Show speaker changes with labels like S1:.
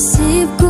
S1: nasibku